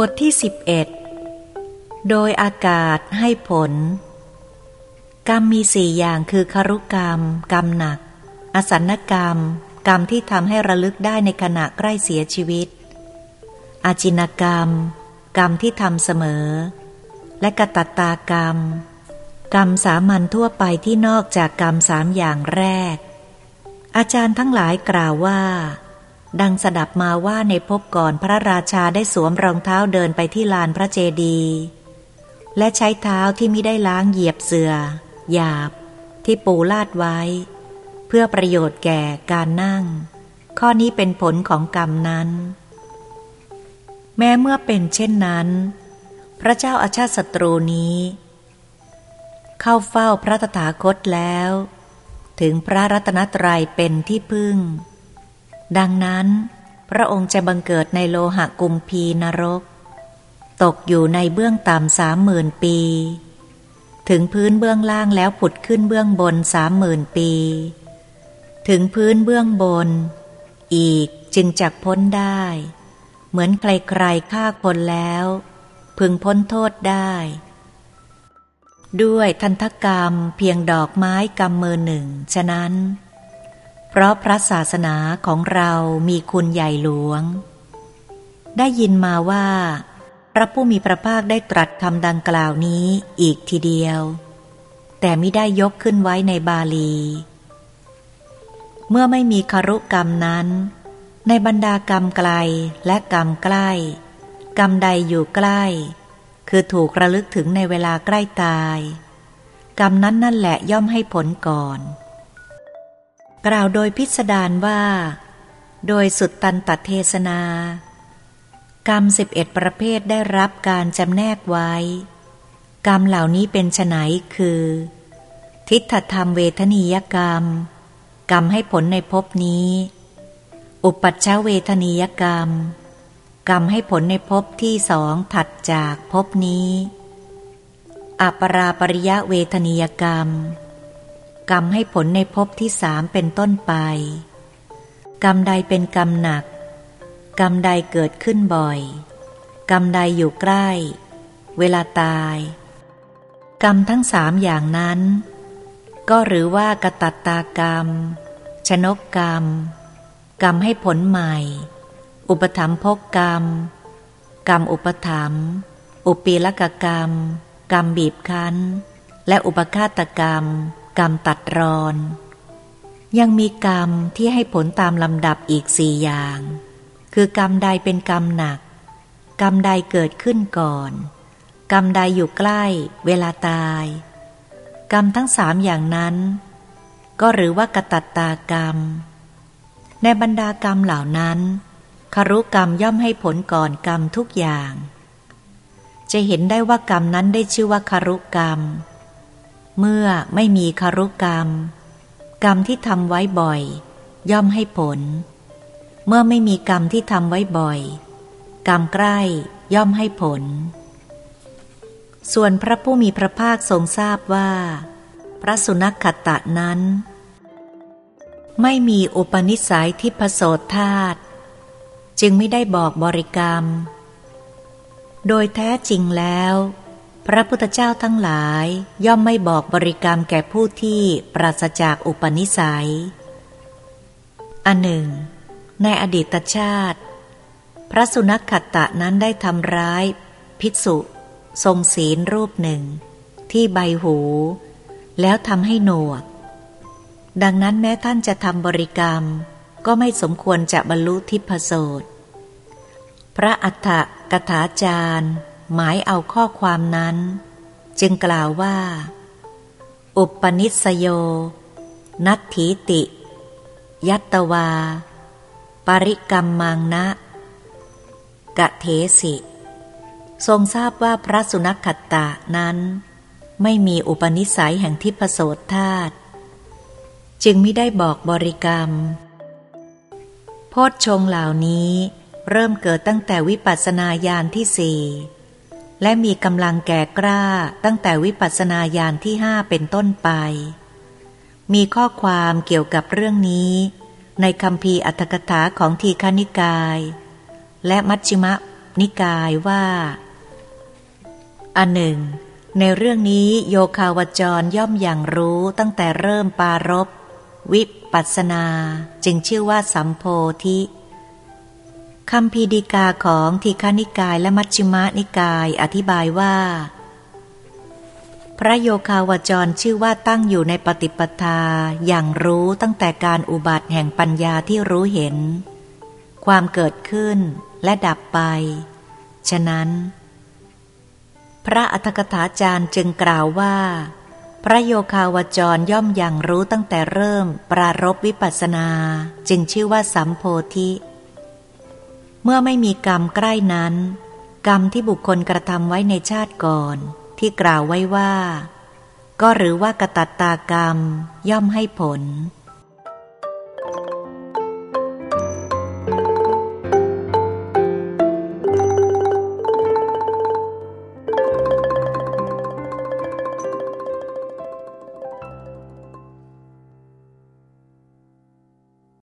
บทที่สิบเอ็ดโดยอากาศให้ผล กรรมมีสี่อย่างคือคารุกรรม กรรมหนัก อสันกรรม กรรมที่ทำให้ระลึกได้ในขณะใกล้เสียชีวิต อาจินกรรม กรรมที่ทำเสมอ และกตัตตากรรม กรรมสามัญทั่วไปที่นอกจากกรรมสามอย่างแรก อาจารย์ทั้งหลายกล่าวว่า ดังสดับมาว่าในภพก่อนพระราชาได้สวมรองเท้าเดินไปที่ลานพระเจดีย์และใช้เท้าที่ไม่ได้ล้างเหยียบเสือหยาบ ที่ปูลาดไว้ เพื่อประโยชน์แก่การนั่ง ข้อนี้เป็นผลของกรรมนั้น แม้เมื่อเป็นเช่นนั้น พระเจ้าอาชาติศัตรูนี้ เข้าเฝ้าพระตถาคตแล้ว ถึงพระรัตนตรัยเป็นที่พึ่ง ดังนั้น พระองค์จะบังเกิดในโลหะกุมพีนรก ตกอยู่ในเบื้องต่ำสามหมื่นปี ถึงพื้นเบื้องล่างแล้วผุดขึ้นเบื้องบนสามหมื่นปี ถึงพื้นเบื้องบน อีกจึงจักพ้นได้ เหมือนใครๆฆ่าคนแล้ว พึงพ้นโทษได้ ด้วยทันทกรรมเพียงดอกไม้กำมือหนึ่ง ฉะนั้น เพราะพระศาสนาของเรามีคุณใหญ่หลวง ได้ยินมาว่า พระผู้มีพระภาคได้ตรัสคำดังกล่าวนี้อีกทีเดียว แต่ไม่ได้ยกขึ้นไว้ในบาลี เมื่อไม่มีคารุกรรมนั้น ในบรรดากรรมไกลและกรรมใกล้ กรรมใดอยู่ใกล้ คือถูกระลึกถึงในเวลาใกล้ตาย กรรมนั้นนั่นแหละย่อมให้ผลก่อน กล่าวโดยพิสดารว่า โดยสุดตันตเทศนา กรรมสิบเอ็ดประเภทได้รับการจำแนกไว้ กรรมเหล่านี้เป็นไนคือ ทิฏฐธรรมเวทนียกรรม กรรมให้ผลในภพนี้ อุปัชชเวทนียกรรม กรรมให้ผลในภพที่สองถัดจากภพนี้อัปราปริยะเวทนียกรรม กรรมให้ผลในภพที่สามเป็นต้นไป กรรมใดเป็นกรรมหนัก กรรมใดเกิดขึ้นบ่อย กรรมใดอยู่ใกล้ เวลาตาย กรรมทั้งสามอย่างนั้น ก็หรือว่ากตัตตากรรม ชนกกรรม กรรมให้ผลใหม่ อุปธรรมภกกรรม กรรมอุปธรรมอุปีลกกรรม กรรมบีบคั้น และอุปฆาตกรรม กรรมตัดรอน ยังมีกรรมที่ให้ผลตามลำดับอีกสี่อย่าง คือกรรมใดเป็นกรรมหนัก กรรมใดเกิดขึ้นก่อน กรรมใดอยู่ใกล้เวลาตาย กรรมทั้งสามอย่างนั้น ก็หรือว่ากตัตตากรรม ในบรรดากรรมเหล่านั้นคารุกรรมย่อมให้ผลก่อนกรรมทุกอย่าง จะเห็นได้ว่ากรรมนั้นได้ชื่อว่าคารุกรรม เมื่อไม่มีคารุกรรม กรรมที่ทำไว้บ่อย ย่อมให้ผล เมื่อไม่มีกรรมที่ทำไว้บ่อย กรรมใกล้ย่อมให้ผล ส่วนพระผู้มีพระภาคทรงทราบว่า พระสุนัขขตะนั้น ไม่มีอุปนิสัยที่ผโสธาตุจึงไม่ได้บอกบริกรรม โดยแท้จริงแล้ว พระพุทธเจ้าทั้งหลายย่อมไม่บอกบริกรรมแก่ผู้ที่ปราศจากอุปนิสัย อันหนึ่ง ในอดีตชาติ พระสุนัขขัตตะนั้นได้ทำร้าย ภิกษุ ทรงศีลรูปหนึ่ง ที่ใบหู แล้วทำให้หนวก ดังนั้นแม้ท่านจะทำบริกรรม ก็ไม่สมควรจะบรรลุทิพโสตพระอัฏฐกถาจารย์ หมายเอาข้อความนั้น จึงกล่าวว่า อุปนิสโย นัตถีติ ยัตตวา ปริกรรมมังนะกะเทสิ ทรงทราบว่าพระสุนัขขตะนั้น ไม่มีอุปนิสัยแห่งทิพโสธาตจึงไม่ได้บอกบริกรรม โพชฌงเหล่านี้เริ่มเกิดตั้งแต่วิปัสสนาญาณที่สี่ และมีกำลังแก่กล้าตั้งแต่วิปัสสนาญาณที่ห้าเป็นต้นไป มีข้อความเกี่ยวกับเรื่องนี้ ในคำพีอัตถกถาของทีฆนิกาย และมัชฌิมนิกายว่าอันหนึ่ง ในเรื่องนี้โยคาวจรย่อมอย่างรู้ตั้งแต่เริ่มปารบวิปัสนา จึงชื่อว่าสัมโพธิ คำพีดีกาของทีฆานิกายและมัชฌิมานิกายอธิบายว่า พระโยคาวจรชื่อว่าตั้งอยู่ในปฏิปทาอย่างรู้ตั้งแต่การอุบัติแห่งปัญญาที่รู้เห็น ความเกิดขึ้นและดับไป ฉะนั้น พระอัฏฐกถาจารย์จึงกล่าวว่า พระโยคาวจรย่อมอย่างรู้ตั้งแต่เริ่มปรารบวิปัสนา จึงชื่อว่าสัมโพธิ เมื่อไม่มีกรรมใกล้นั้น กรรมที่บุคคลกระทำไว้ในชาติก่อน ที่กล่าวไว้ว่า ก็หรือว่ากระตัดตากรรมย่อมให้ผล